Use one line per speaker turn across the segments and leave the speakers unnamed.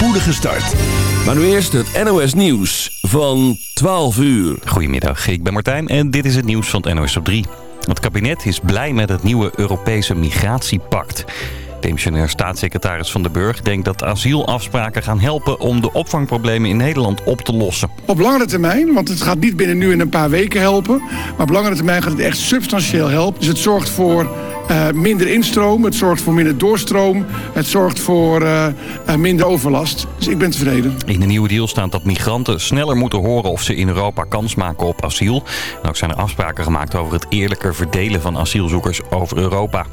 spoedige start. Maar nu eerst het NOS Nieuws van 12 uur.
Goedemiddag, ik ben Martijn en dit is het nieuws van het NOS op 3. Het kabinet is blij met het nieuwe Europese migratiepact. Demissionair staatssecretaris Van den Burg denkt dat asielafspraken gaan helpen om de opvangproblemen in Nederland op te lossen.
Op langere termijn, want het gaat niet binnen nu in een paar weken helpen. Maar op langere termijn gaat het echt substantieel helpen. Dus het zorgt voor uh, minder instroom, het zorgt voor minder doorstroom. Het zorgt voor uh, uh, minder overlast. Dus ik ben tevreden.
In de nieuwe deal staat dat migranten sneller moeten horen of ze in Europa kans maken op asiel. En ook zijn er afspraken gemaakt over het eerlijker verdelen van asielzoekers over Europa.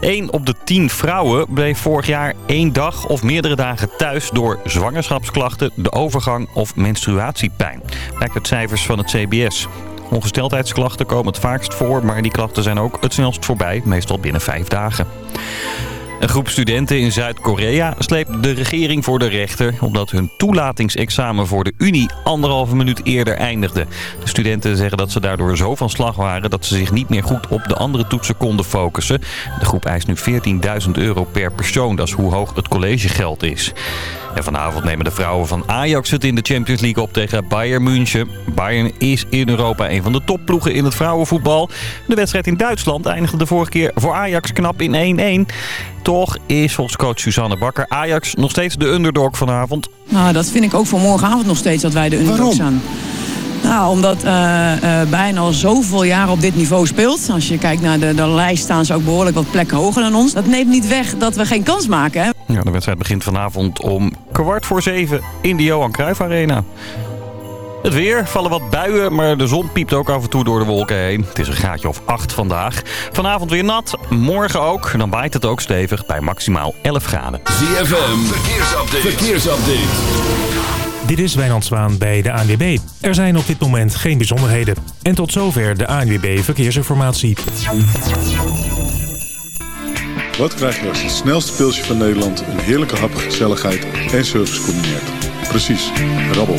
1 op de 10 vrouwen bleef vorig jaar één dag of meerdere dagen thuis door zwangerschapsklachten, de overgang of menstruatiepijn. Blijkt uit cijfers van het CBS. Ongesteldheidsklachten komen het vaakst voor, maar die klachten zijn ook het snelst voorbij, meestal binnen vijf dagen. Een groep studenten in Zuid-Korea sleept de regering voor de rechter... omdat hun toelatingsexamen voor de Unie anderhalve minuut eerder eindigde. De studenten zeggen dat ze daardoor zo van slag waren... dat ze zich niet meer goed op de andere toetsen konden focussen. De groep eist nu 14.000 euro per persoon. Dat is hoe hoog het collegegeld is. En vanavond nemen de vrouwen van Ajax het in de Champions League op tegen Bayern München. Bayern is in Europa een van de topploegen in het vrouwenvoetbal. De wedstrijd in Duitsland eindigde de vorige keer voor Ajax knap in 1-1. Toch is volgens coach Suzanne Bakker Ajax nog steeds de underdog vanavond.
Nou, dat vind ik ook voor morgenavond nog steeds dat wij de underdog zijn. Nou, omdat uh, uh, bijna al zoveel jaar op dit niveau speelt. Als je kijkt naar de, de lijst staan ze ook behoorlijk wat plekken hoger dan ons. Dat neemt niet weg dat we geen kans maken. Hè?
Ja, de wedstrijd begint vanavond om kwart voor zeven in de Johan Cruijff Arena. Het weer, vallen wat buien, maar de zon piept ook af en toe door de wolken heen. Het is een graadje of 8 vandaag. Vanavond weer nat, morgen ook. Dan waait het ook stevig bij maximaal 11 graden.
ZFM, verkeersupdate. verkeersupdate.
Dit is Wijnand Zwaan bij de ANWB. Er zijn op dit moment geen bijzonderheden. En tot zover de ANWB Verkeersinformatie.
Wat krijg je als het snelste pilsje van Nederland... een heerlijke hap, gezelligheid en service combineert? Precies, rabbel.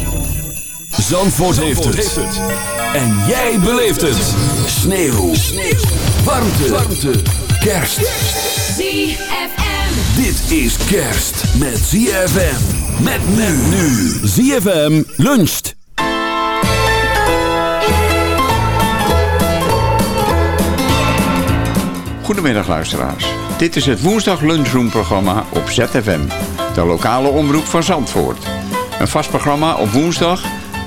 Zandvoort, heeft, het. En jij beleeft het. Sneeuw. Sneeuw. Warmte. Warmte. Kerst.
ZFM.
Dit is kerst met ZFM. Met men nu. ZFM luncht.
Goedemiddag luisteraars. Dit is het woensdag lunchroom programma op ZFM. De lokale omroep van Zandvoort. Een vast programma op woensdag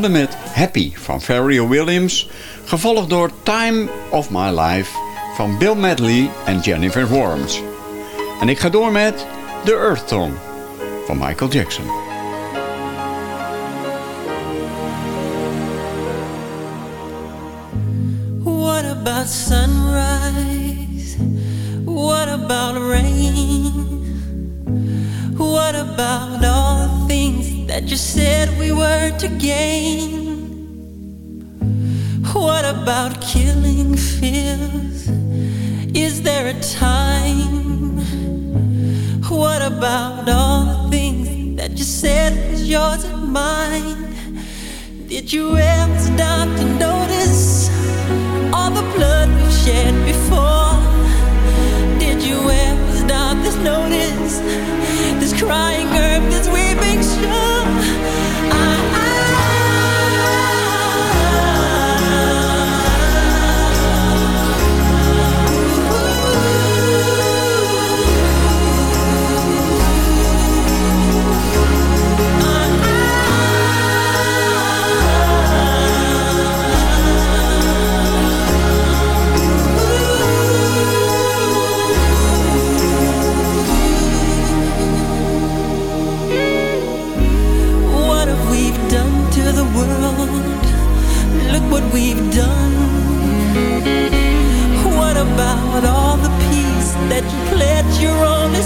begonnen met Happy van Pharrell Williams... gevolgd door Time of My Life van Bill Medley en Jennifer Worms. En ik ga door met The Earth Song van Michael Jackson.
notice?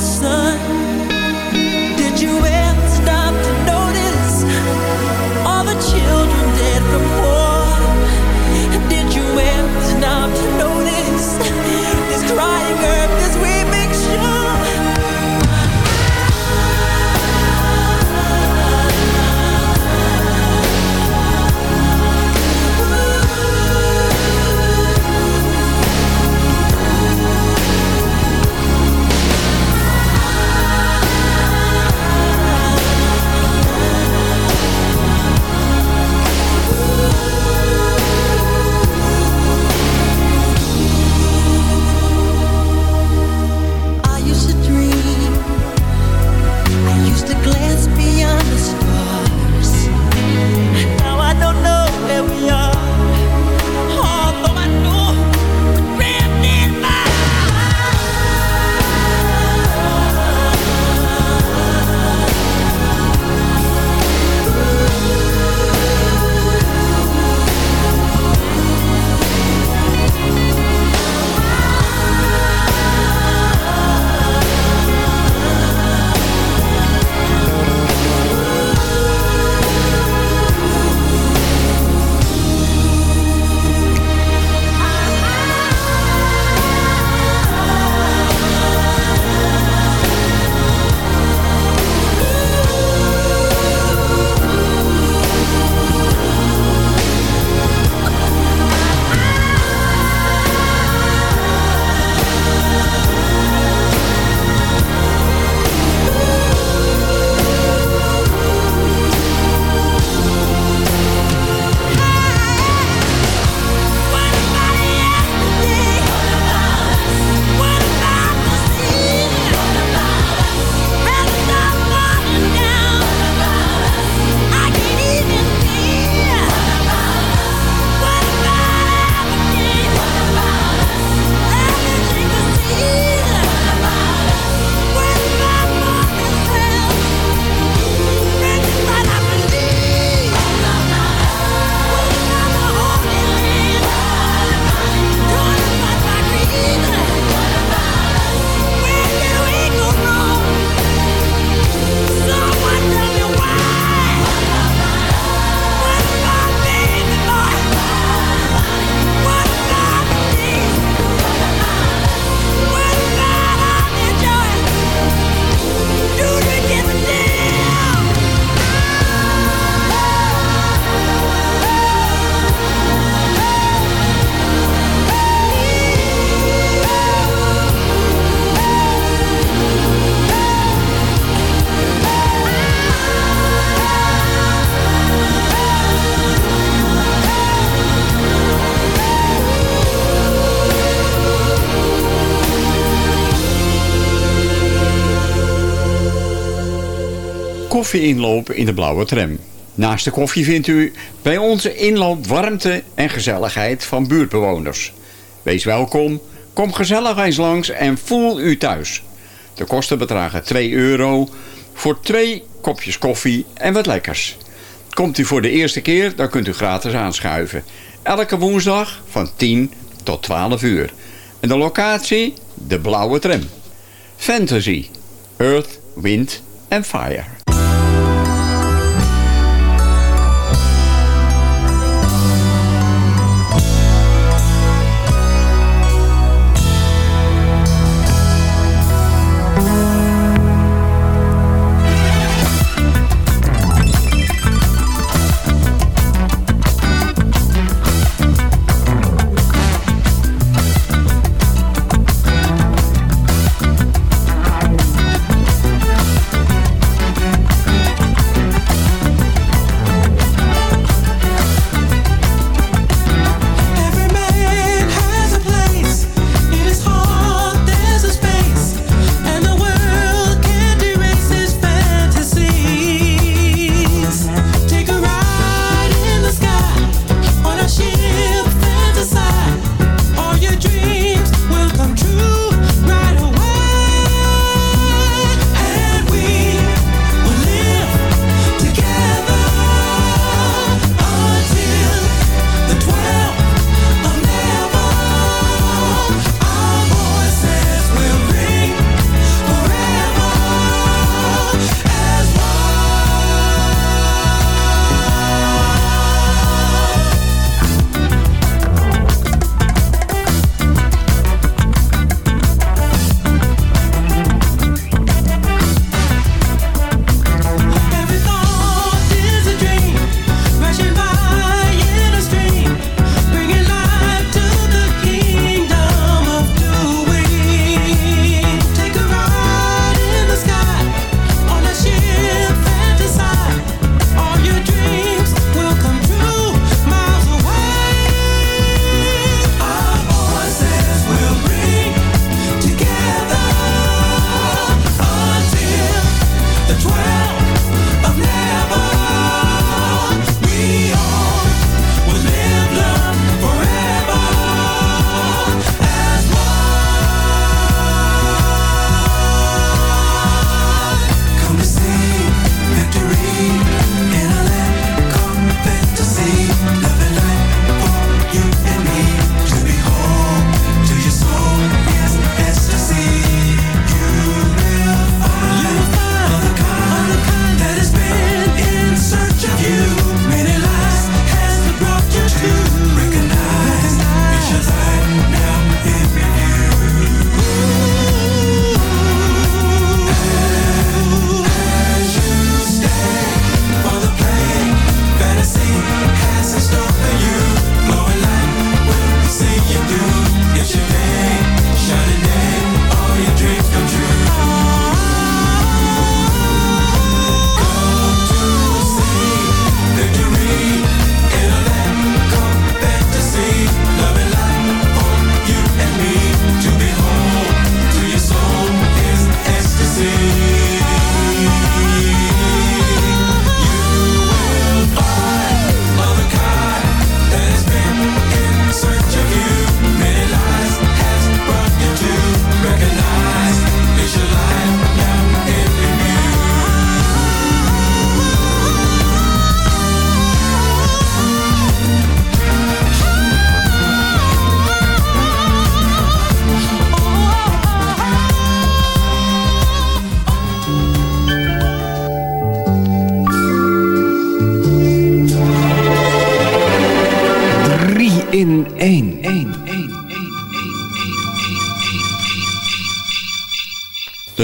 sun.
Koffieinloop in de blauwe tram. Naast de koffie vindt u bij onze inloop warmte en gezelligheid van buurtbewoners. Wees welkom, kom gezellig eens langs en voel u thuis. De kosten bedragen 2 euro voor twee kopjes koffie en wat lekkers. Komt u voor de eerste keer, dan kunt u gratis aanschuiven. Elke woensdag van 10 tot 12 uur. En de locatie? De blauwe tram. Fantasy. Earth, Wind and Fire.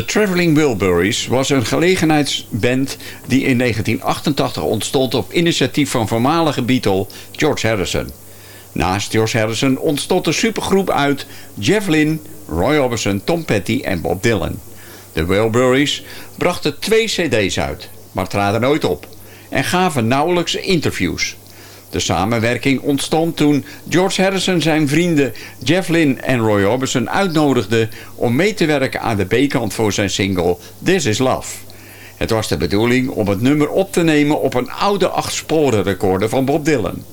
Traveling Wilburys was een gelegenheidsband die in 1988 ontstond op initiatief van voormalige Beatle George Harrison. Naast George Harrison ontstond een supergroep uit Jeff Lynne, Roy Orbison, Tom Petty en Bob Dylan. De Wilburys brachten twee cd's uit, maar traden nooit op en gaven nauwelijks interviews. De samenwerking ontstond toen George Harrison zijn vrienden Jeff Lynne en Roy Orbison uitnodigde om mee te werken aan de B-kant voor zijn single This Is Love. Het was de bedoeling om het nummer op te nemen op een oude achtsporen recorder van Bob Dylan.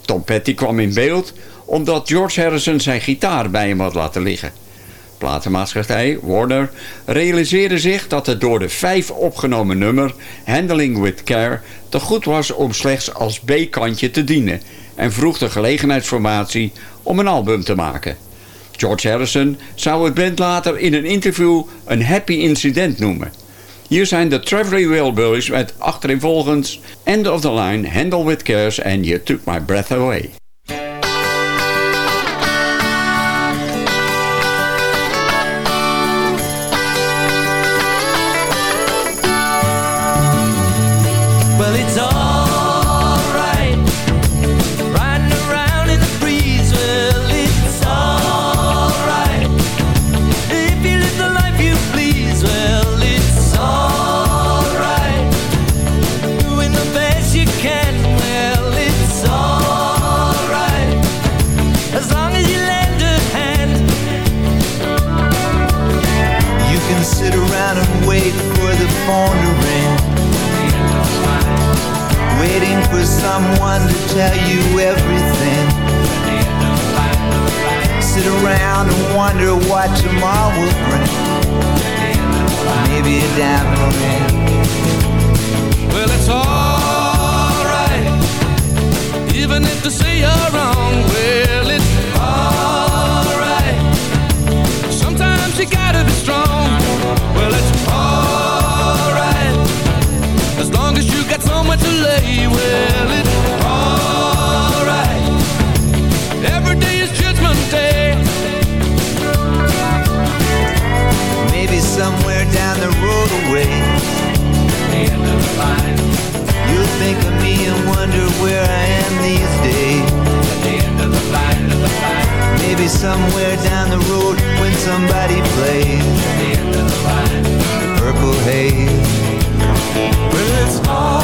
Tom Petty kwam in beeld omdat George Harrison zijn gitaar bij hem had laten liggen platenmaatschappij Warner realiseerde zich dat het door de vijf opgenomen nummer Handling with Care te goed was om slechts als B-kantje te dienen en vroeg de gelegenheidsformatie om een album te maken. George Harrison zou het band later in een interview een happy incident noemen. Hier zijn de Traveling Wilburys met achterinvolgens End of the Line, Handle with Cares en You Took My Breath Away.
somewhere
down the road when somebody plays the, the purple haze.
Well, it's
all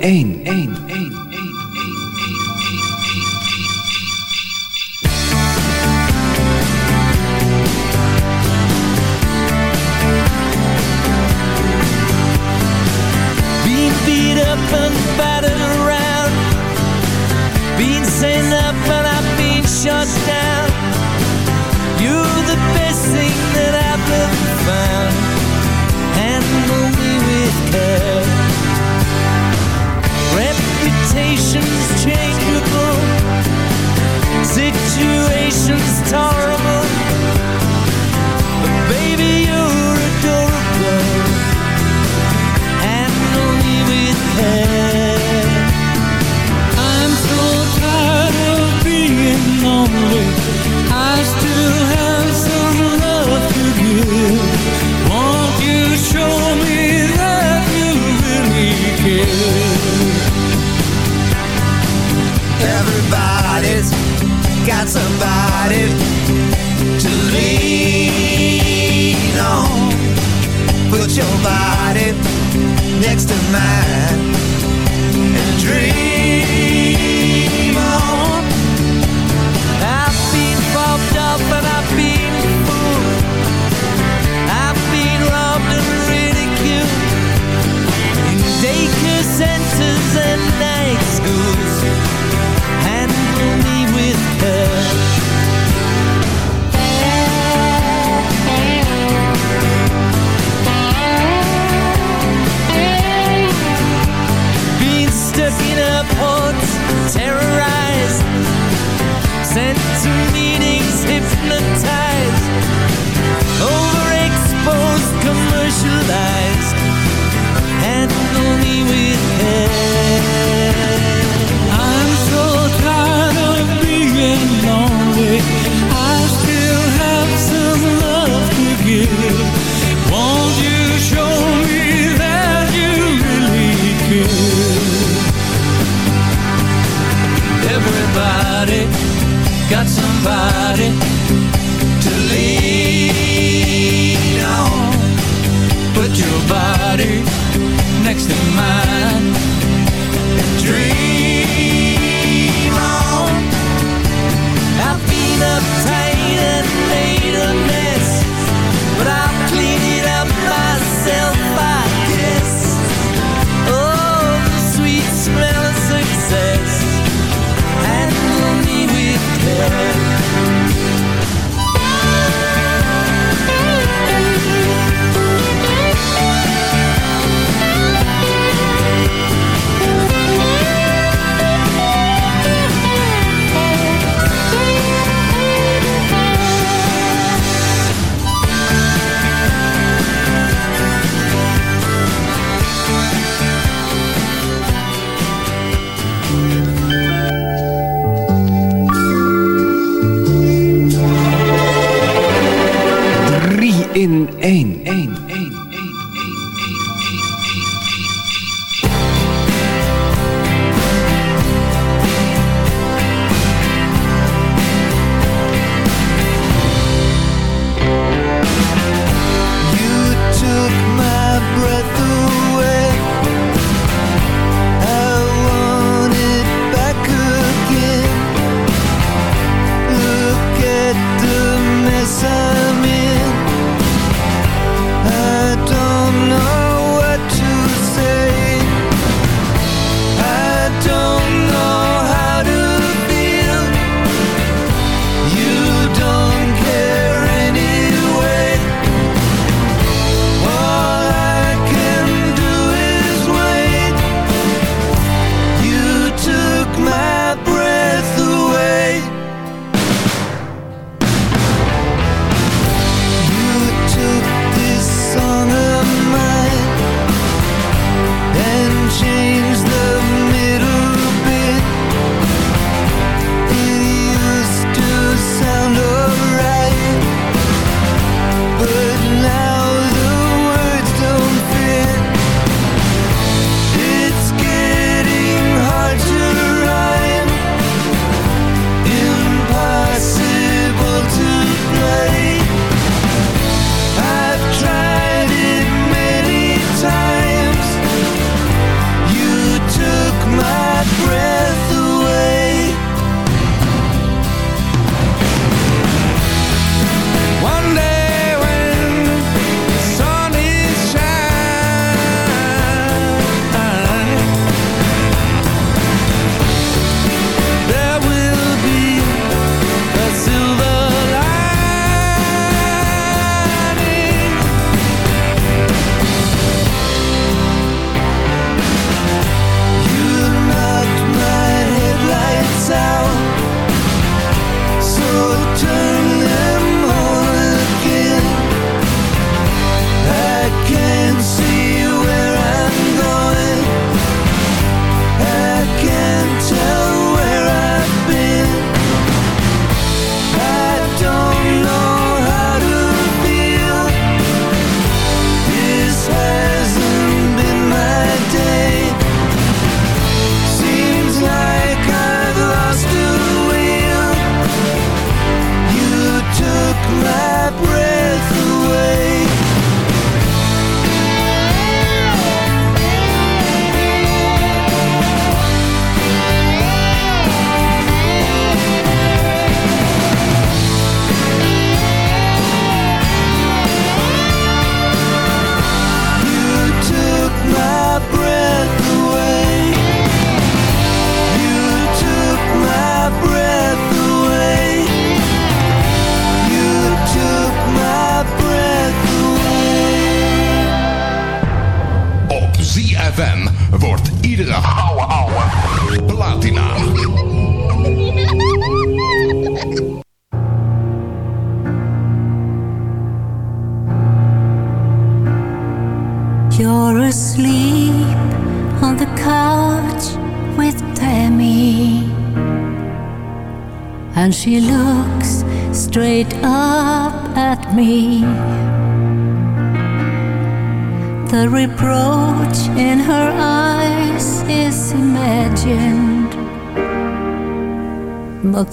één.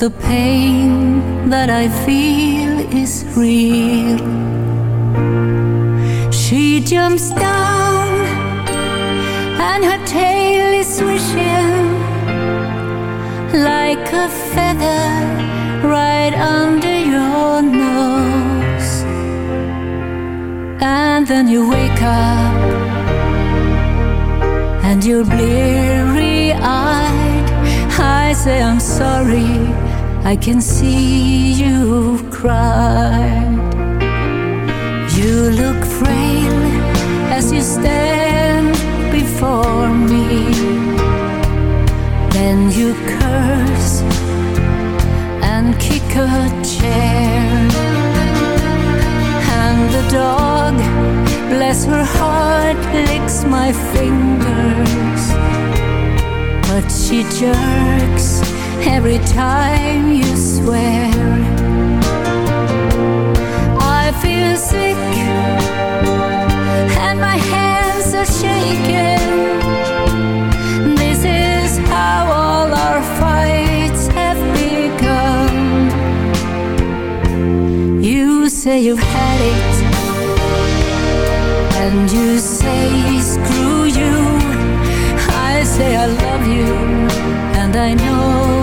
The
pain that I feel is real. She jumps down, and her tail is swishing like a feather right under your nose. And then you wake up and you're bleary eyed. I say, I'm sorry, I can see you cry. You look frail as you stand before me. Then you curse and kick a chair. And the dog, bless her heart, licks my fingers. But she jerks every time you swear. I feel sick and my hands are shaking. This is how all our fights have begun. You say you've had it, and you say screw you. I say I love you, and I know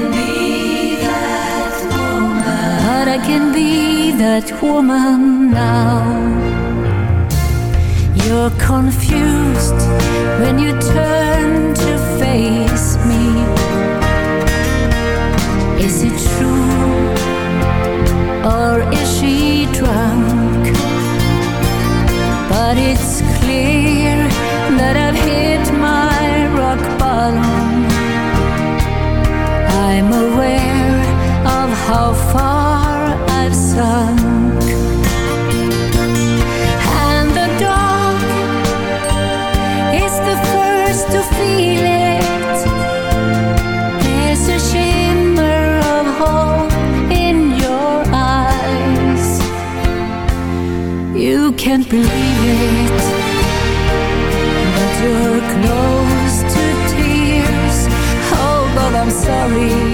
I can be that woman now. You're confused when you turn to face me. Is it true or is she drunk? But it's clear that I've hit my rock bottom. I'm aware of how far can't believe it, but you're close to tears. Oh, but I'm sorry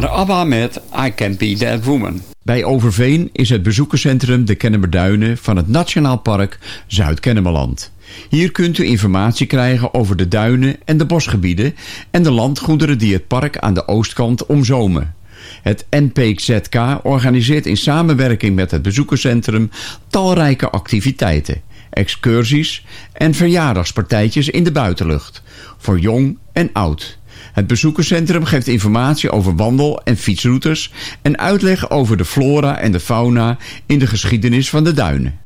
waren ABBA met I Can Be That Woman. Bij Overveen is het bezoekerscentrum de Kennemerduinen van het Nationaal Park Zuid-Kennemerland. Hier kunt u informatie krijgen over de duinen en de bosgebieden en de landgoederen die het park aan de oostkant omzomen. Het NPZK organiseert in samenwerking met het bezoekerscentrum talrijke activiteiten, excursies en verjaardagspartijtjes in de buitenlucht, voor jong en oud. Het bezoekerscentrum geeft informatie over wandel- en fietsroutes en uitleg over de flora en de fauna in de geschiedenis van de duinen.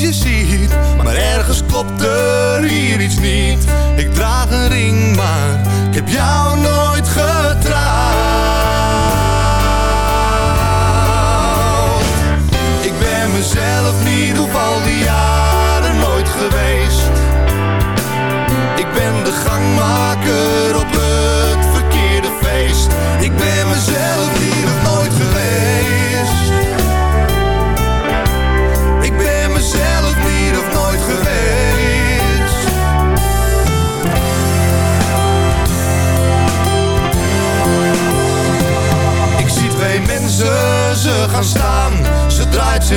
je ziet, maar ergens klopt er hier iets niet. Ik draag een ring, maar ik heb jou nooit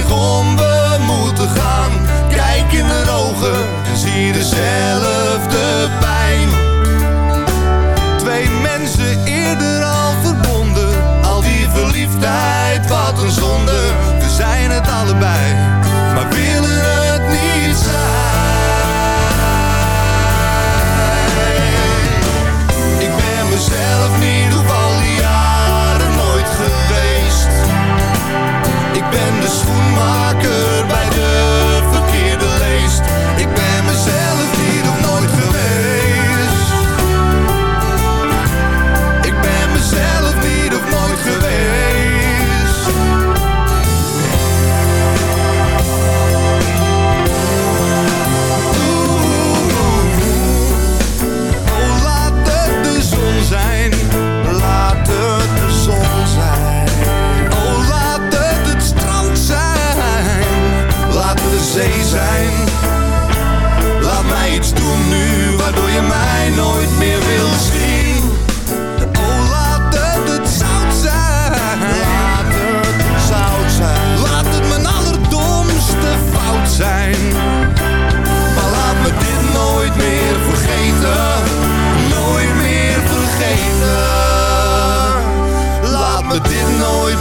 знакомы.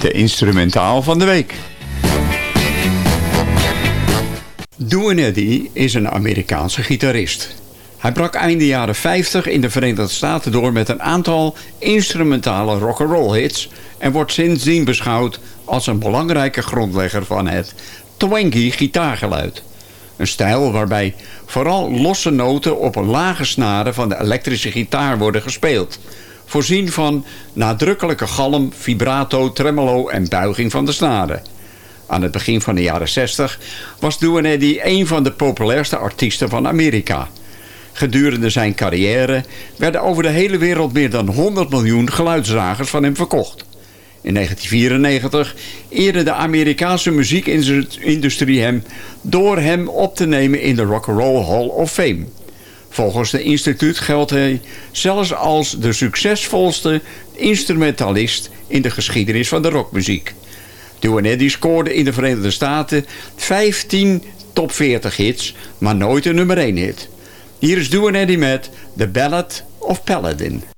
De instrumentaal van de week. Duane Eddy is een Amerikaanse gitarist. Hij brak einde jaren 50 in de Verenigde Staten door met een aantal instrumentale rock'n'roll hits en wordt sindsdien beschouwd als een belangrijke grondlegger van het twangy gitaargeluid. Een stijl waarbij vooral losse noten op lage snaren van de elektrische gitaar worden gespeeld. Voorzien van nadrukkelijke galm, vibrato, tremolo en buiging van de snaren. Aan het begin van de jaren 60 was Duane Eddy een van de populairste artiesten van Amerika. Gedurende zijn carrière werden over de hele wereld meer dan 100 miljoen geluidsdragers van hem verkocht. In 1994 eerde de Amerikaanse muziekindustrie hem door hem op te nemen in de Rock'n'Roll Hall of Fame. Volgens het instituut geldt hij zelfs als de succesvolste instrumentalist in de geschiedenis van de rockmuziek. Duane Eddy scoorde in de Verenigde Staten 15 top 40 hits, maar nooit een nummer 1 hit. Hier is Duane Eddy met The Ballad of Paladin.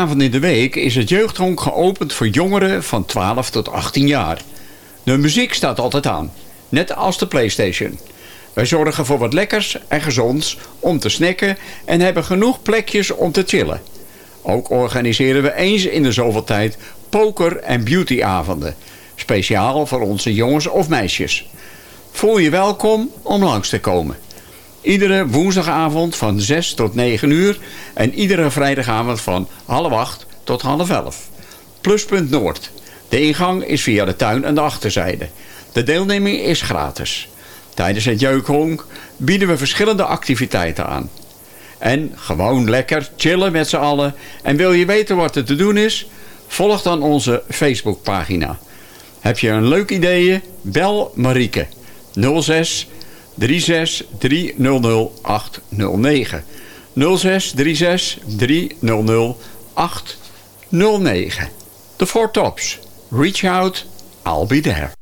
Avonden in de week is het jeugdhonk geopend voor jongeren van 12 tot 18 jaar. De muziek staat altijd aan, net als de Playstation. Wij zorgen voor wat lekkers en gezonds om te snacken en hebben genoeg plekjes om te chillen. Ook organiseren we eens in de zoveel tijd poker- en beautyavonden. Speciaal voor onze jongens of meisjes. Voel je welkom om langs te komen. Iedere woensdagavond van 6 tot 9 uur en iedere vrijdagavond van half 8 tot half 11. Pluspunt Noord. De ingang is via de tuin en de achterzijde. De deelneming is gratis. Tijdens het jeugdhonk bieden we verschillende activiteiten aan. En gewoon lekker chillen met z'n allen. En wil je weten wat er te doen is? Volg dan onze Facebookpagina. Heb je een leuk idee? Bel Marieke 06 36 300 809. 06 36 300 809. The Four Tops. Reach out, I'll be there.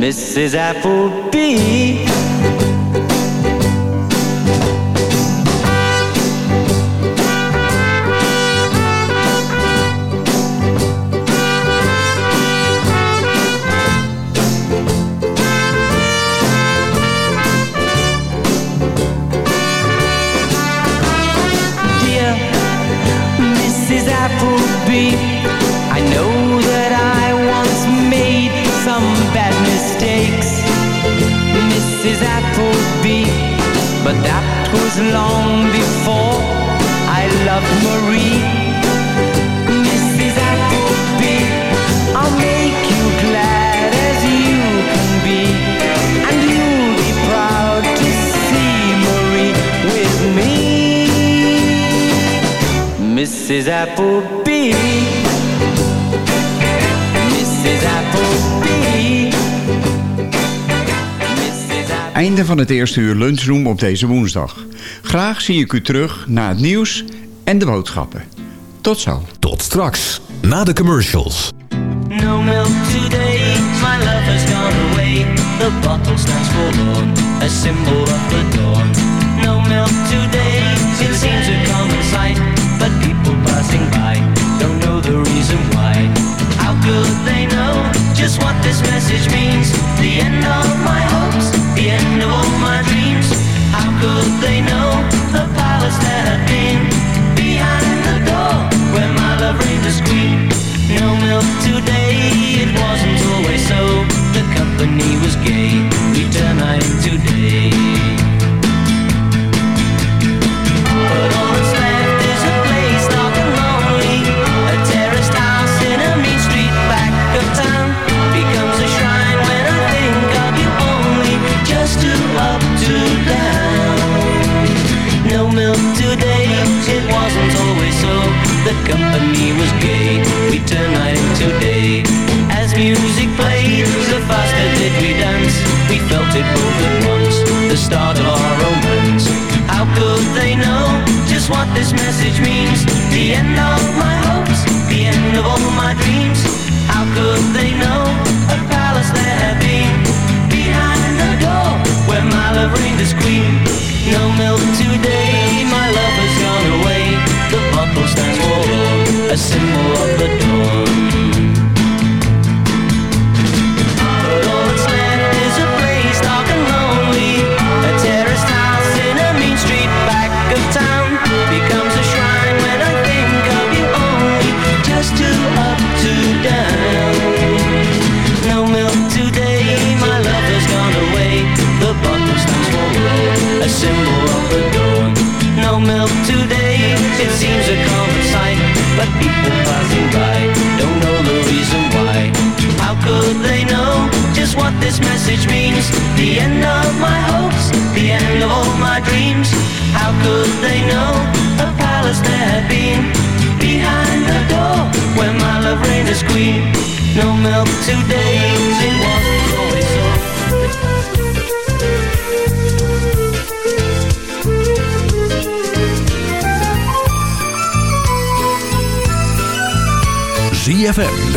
Mrs. Applebee. Mrs. Applebee. Mrs. Applebee.
Einde van het eerste uur lunchroom op deze woensdag. Graag zie ik u terug na het nieuws en de boodschappen. Tot zo.
Tot straks, na de commercials.
No milk today, my love has gone away. The bottle stands forlorn, a symbol of the dawn. No milk today, it seems a common sight. should they know just what this message means? The end of my hopes, the end of all my dreams. How could they know the palace that had been behind the door where my love reigned to scream? No milk today, it wasn't always so. The company was gay.